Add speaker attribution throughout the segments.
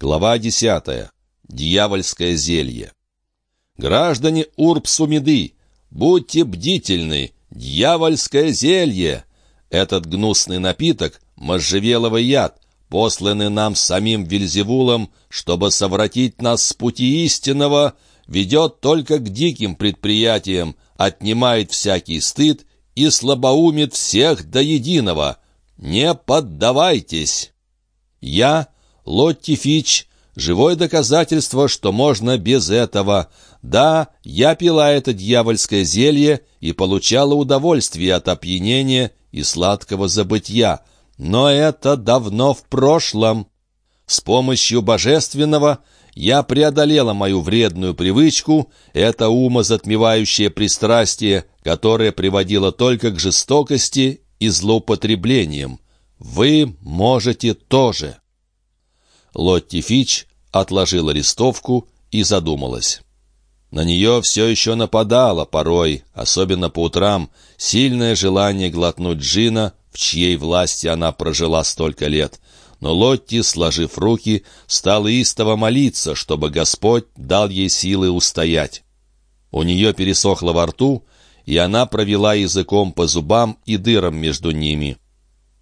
Speaker 1: Глава десятая. Дьявольское зелье. Граждане Урбсумиды, будьте бдительны, дьявольское зелье! Этот гнусный напиток — можжевеловый яд, посланный нам самим Вильзевулом, чтобы совратить нас с пути истинного, ведет только к диким предприятиям, отнимает всякий стыд и слабоумит всех до единого. Не поддавайтесь! Я — Лотти Фич — живое доказательство, что можно без этого. Да, я пила это дьявольское зелье и получала удовольствие от опьянения и сладкого забытья, но это давно в прошлом. С помощью божественного я преодолела мою вредную привычку, это умозатмевающее пристрастие, которое приводило только к жестокости и злоупотреблениям. Вы можете тоже. Лотти Фич отложила листовку и задумалась. На нее все еще нападало порой, особенно по утрам, сильное желание глотнуть джина, в чьей власти она прожила столько лет. Но Лотти, сложив руки, стала истово молиться, чтобы Господь дал ей силы устоять. У нее пересохло во рту, и она провела языком по зубам и дырам между ними.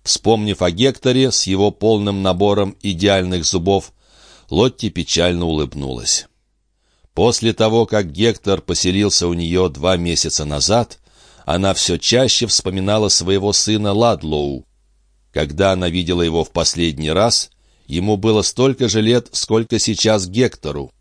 Speaker 1: Вспомнив о Гекторе с его полным набором идеальных зубов, Лотти печально улыбнулась. После того, как Гектор поселился у нее два месяца назад, она все чаще вспоминала своего сына Ладлоу. Когда она видела его в последний раз, ему было столько же лет, сколько сейчас Гектору.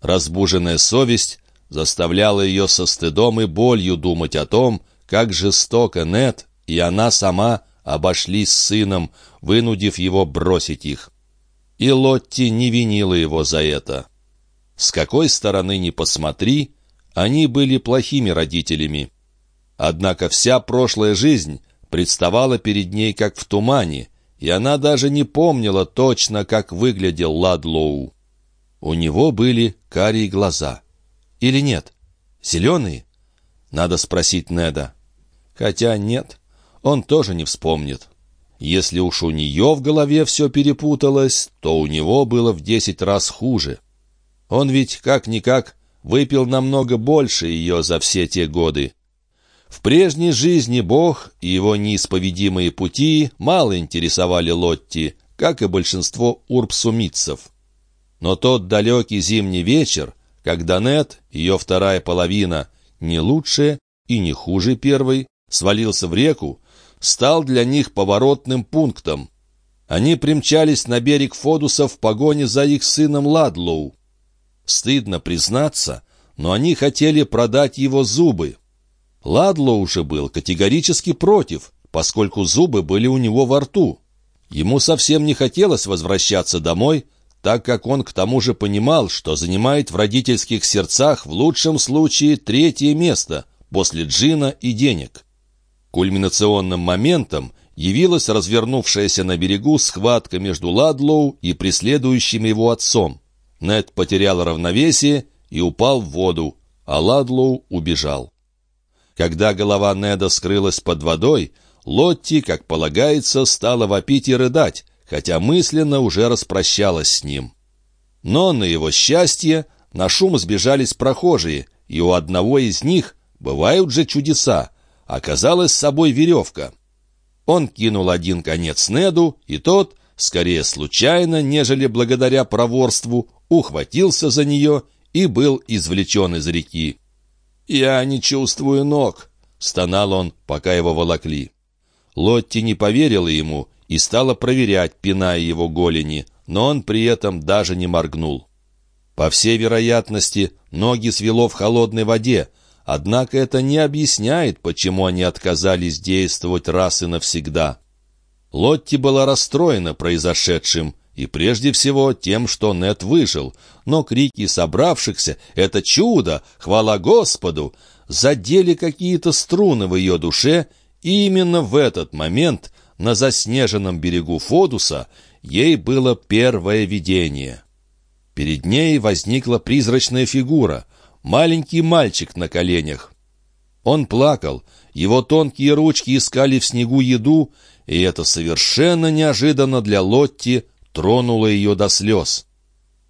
Speaker 1: Разбуженная совесть заставляла ее со стыдом и болью думать о том, как жестоко Нет и она сама обошлись с сыном, вынудив его бросить их. И Лотти не винила его за это. С какой стороны ни посмотри, они были плохими родителями. Однако вся прошлая жизнь представала перед ней как в тумане, и она даже не помнила точно, как выглядел Ладлоу. У него были карие глаза. Или нет? Зеленые? Надо спросить Неда. Хотя нет, он тоже не вспомнит. Если уж у нее в голове все перепуталось, то у него было в десять раз хуже. Он ведь, как-никак, выпил намного больше ее за все те годы. В прежней жизни Бог и его неисповедимые пути мало интересовали Лотти, как и большинство урбсумитцев. Но тот далекий зимний вечер, когда Нет, ее вторая половина, не лучше и не хуже первой, свалился в реку, стал для них поворотным пунктом. Они примчались на берег Фодуса в погоне за их сыном Ладлоу. Стыдно признаться, но они хотели продать его зубы. Ладлоу уже был категорически против, поскольку зубы были у него во рту. Ему совсем не хотелось возвращаться домой, так как он к тому же понимал, что занимает в родительских сердцах в лучшем случае третье место после джина и денег. Кульминационным моментом явилась развернувшаяся на берегу схватка между Ладлоу и преследующим его отцом. Нед потерял равновесие и упал в воду, а Ладлоу убежал. Когда голова Неда скрылась под водой, Лотти, как полагается, стала вопить и рыдать, хотя мысленно уже распрощалась с ним. Но, на его счастье, на шум сбежались прохожие, и у одного из них бывают же чудеса оказалась собой веревка. Он кинул один конец Неду, и тот, скорее случайно, нежели благодаря проворству, ухватился за нее и был извлечен из реки. «Я не чувствую ног», — стонал он, пока его волокли. Лотти не поверила ему и стала проверять, пиная его голени, но он при этом даже не моргнул. По всей вероятности, ноги свело в холодной воде, Однако это не объясняет, почему они отказались действовать раз и навсегда. Лотти была расстроена произошедшим, и прежде всего тем, что Нет выжил, но крики собравшихся «Это чудо! Хвала Господу!» задели какие-то струны в ее душе, и именно в этот момент на заснеженном берегу Фодуса ей было первое видение. Перед ней возникла призрачная фигура — маленький мальчик на коленях. Он плакал, его тонкие ручки искали в снегу еду, и это совершенно неожиданно для Лотти тронуло ее до слез.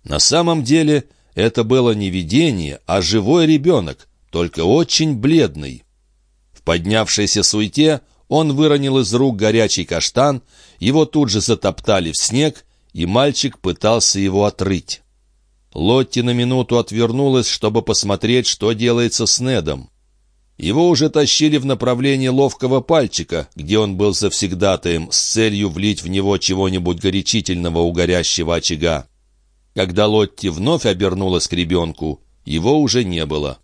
Speaker 1: На самом деле это было не видение, а живой ребенок, только очень бледный. В поднявшейся суете он выронил из рук горячий каштан, его тут же затоптали в снег, и мальчик пытался его отрыть. Лотти на минуту отвернулась, чтобы посмотреть, что делается с Недом. Его уже тащили в направлении ловкого пальчика, где он был завсегдатаем, с целью влить в него чего-нибудь горячительного у горящего очага. Когда Лотти вновь обернулась к ребенку, его уже не было.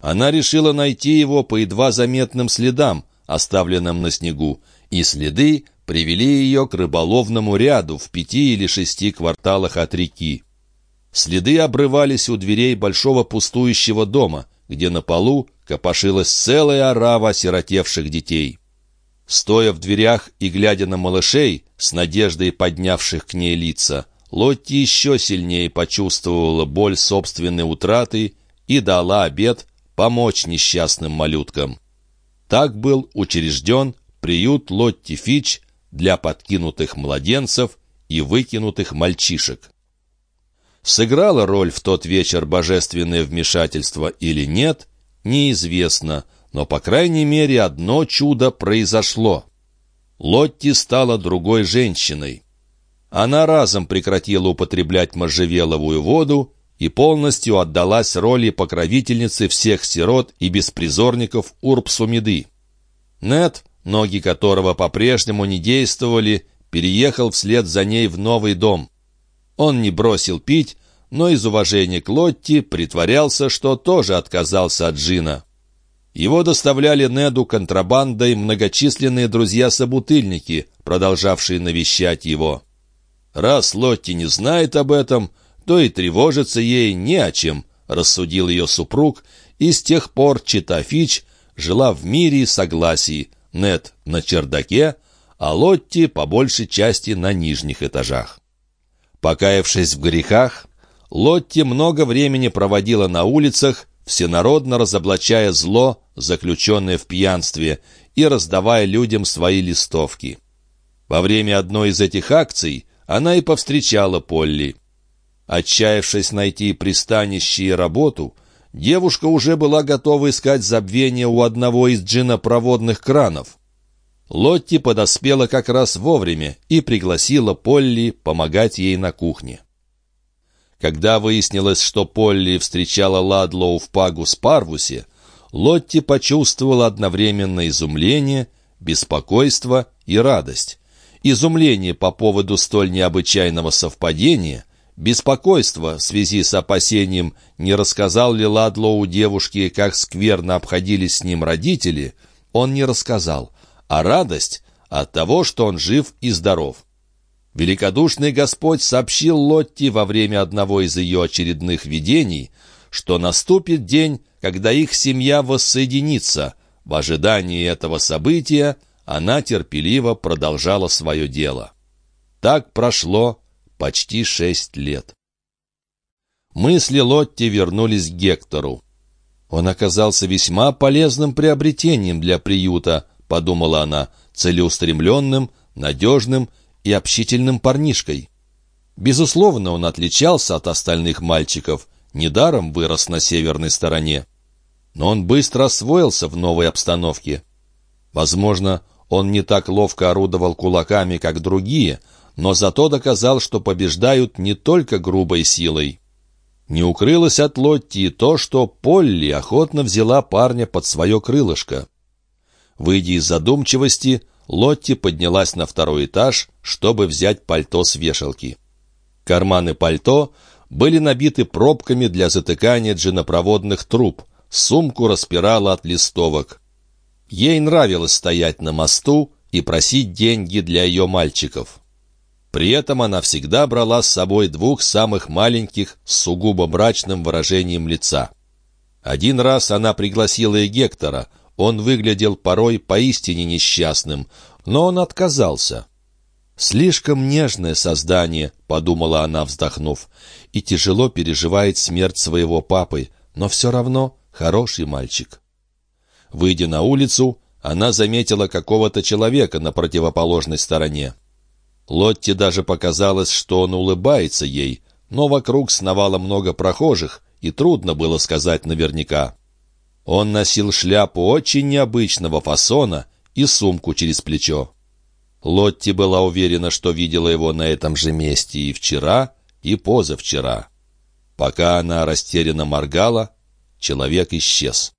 Speaker 1: Она решила найти его по едва заметным следам, оставленным на снегу, и следы привели ее к рыболовному ряду в пяти или шести кварталах от реки. Следы обрывались у дверей большого пустующего дома, где на полу копошилась целая орава осиротевших детей. Стоя в дверях и глядя на малышей, с надеждой поднявших к ней лица, Лотти еще сильнее почувствовала боль собственной утраты и дала обет помочь несчастным малюткам. Так был учрежден приют Лотти Фич для подкинутых младенцев и выкинутых мальчишек. Сыграло роль в тот вечер божественное вмешательство или нет, неизвестно, но, по крайней мере, одно чудо произошло. Лотти стала другой женщиной. Она разом прекратила употреблять можжевеловую воду и полностью отдалась роли покровительницы всех сирот и беспризорников Урбсумиды. Нет, ноги которого по-прежнему не действовали, переехал вслед за ней в новый дом. Он не бросил пить, но из уважения к Лотти притворялся, что тоже отказался от джина. Его доставляли Неду контрабандой многочисленные друзья-собутыльники, продолжавшие навещать его. Раз Лотти не знает об этом, то и тревожиться ей не о чем, рассудил ее супруг, и с тех пор Чита Фич жила в мире и согласии, Нед на чердаке, а Лотти по большей части на нижних этажах. Покаявшись в грехах, Лотти много времени проводила на улицах, всенародно разоблачая зло, заключенное в пьянстве, и раздавая людям свои листовки. Во время одной из этих акций она и повстречала Полли. Отчаявшись найти пристанище и работу, девушка уже была готова искать забвение у одного из джинопроводных кранов. Лотти подоспела как раз вовремя и пригласила Полли помогать ей на кухне. Когда выяснилось, что Полли встречала Ладлоу в Пагус-Парвусе, Лотти почувствовала одновременно изумление, беспокойство и радость изумление по поводу столь необычайного совпадения, беспокойство в связи с опасением, не рассказал ли Ладлоу девушке, как скверно обходились с ним родители, он не рассказал, а радость от того, что он жив и здоров. Великодушный Господь сообщил Лотти во время одного из ее очередных видений, что наступит день, когда их семья воссоединится. В ожидании этого события она терпеливо продолжала свое дело. Так прошло почти шесть лет. Мысли Лотти вернулись к Гектору. «Он оказался весьма полезным приобретением для приюта», — подумала она, целеустремленным, надежным и общительным парнишкой. Безусловно, он отличался от остальных мальчиков, недаром вырос на северной стороне. Но он быстро освоился в новой обстановке. Возможно, он не так ловко орудовал кулаками, как другие, но зато доказал, что побеждают не только грубой силой. Не укрылось от Лотти и то, что Полли охотно взяла парня под свое крылышко. Выйдя из задумчивости, Лотти поднялась на второй этаж, чтобы взять пальто с вешалки. Карманы пальто были набиты пробками для затыкания джинопроводных труб, сумку распирала от листовок. Ей нравилось стоять на мосту и просить деньги для ее мальчиков. При этом она всегда брала с собой двух самых маленьких с сугубо брачным выражением лица. Один раз она пригласила и Гектора. Он выглядел порой поистине несчастным, но он отказался. «Слишком нежное создание», — подумала она, вздохнув, «и тяжело переживает смерть своего папы, но все равно хороший мальчик». Выйдя на улицу, она заметила какого-то человека на противоположной стороне. Лотте даже показалось, что он улыбается ей, но вокруг сновало много прохожих, и трудно было сказать наверняка. Он носил шляпу очень необычного фасона и сумку через плечо. Лотти была уверена, что видела его на этом же месте и вчера, и позавчера. Пока она растерянно моргала, человек исчез.